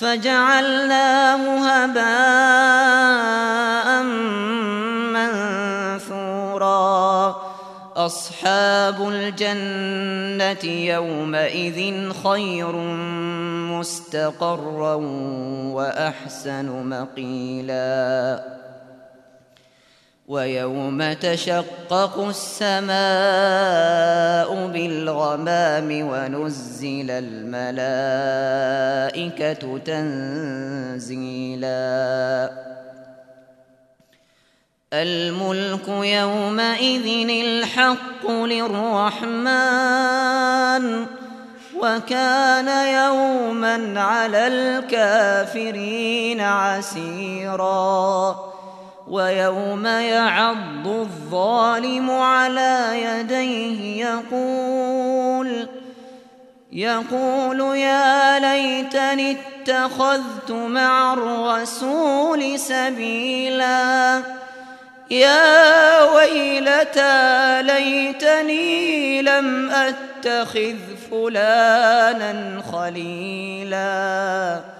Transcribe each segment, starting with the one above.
فجعلناه هباء منثورا. أصحاب الجنة يومئذ خير مستقرا وأحسن مقيلا. ويوم تشقق السماء الغمام ونزل الملائكة تنزيلا. الملك يومئذ الحق للرحمن وكان يوما على الكافرين عسيراً. وَيَوْمَ يَعَضُّ الظَّالِمُ عَلَى يَدَيْهِ يَقُولُ يَقُولُ يَا لَيْتَنِي اتَّخَذْتُ مَعَ الرَّسُولِ سَبِيلًا. يَا وَيْلَتَى لَيْتَنِي لَمْ أَتَّخِذْ فُلَانًا خَلِيلًا.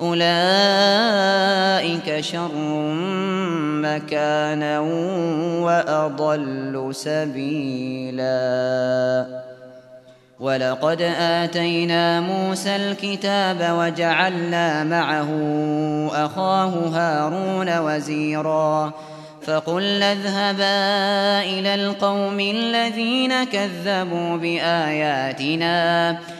أولئك شر مكانا وأضل سبيلا ولقد آتينا موسى الكتاب وجعلنا معه أخاه هارون وزيرا فقل اذهبا إلى القوم الذين كذبوا بآياتنا فقل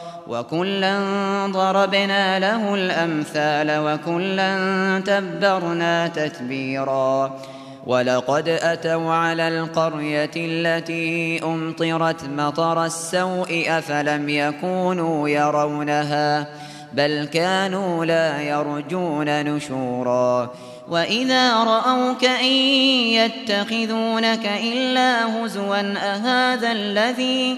وَكُلًّا ضَرَبْنَا لَهُ الْأَمْثَالَ وَكُلًّا تَبَّرْنَا تَتْبِيرًا وَلَقَدْ أَتَوْا عَلَى الْقَرْيَةِ الَّتِي أُمْطِرَتْ مَطَرَ السَّوْءِ أَفَلَمْ يَكُونُوا يَرَوْنَهَا بَلْ كَانُوا لَا يَرْجُونَ نُشُورًا وَإِذَا رَأَوْكَ إِن يَتَّخِذُونَكَ إِلَّا هُزُوًا أَهَذَا الَّذِي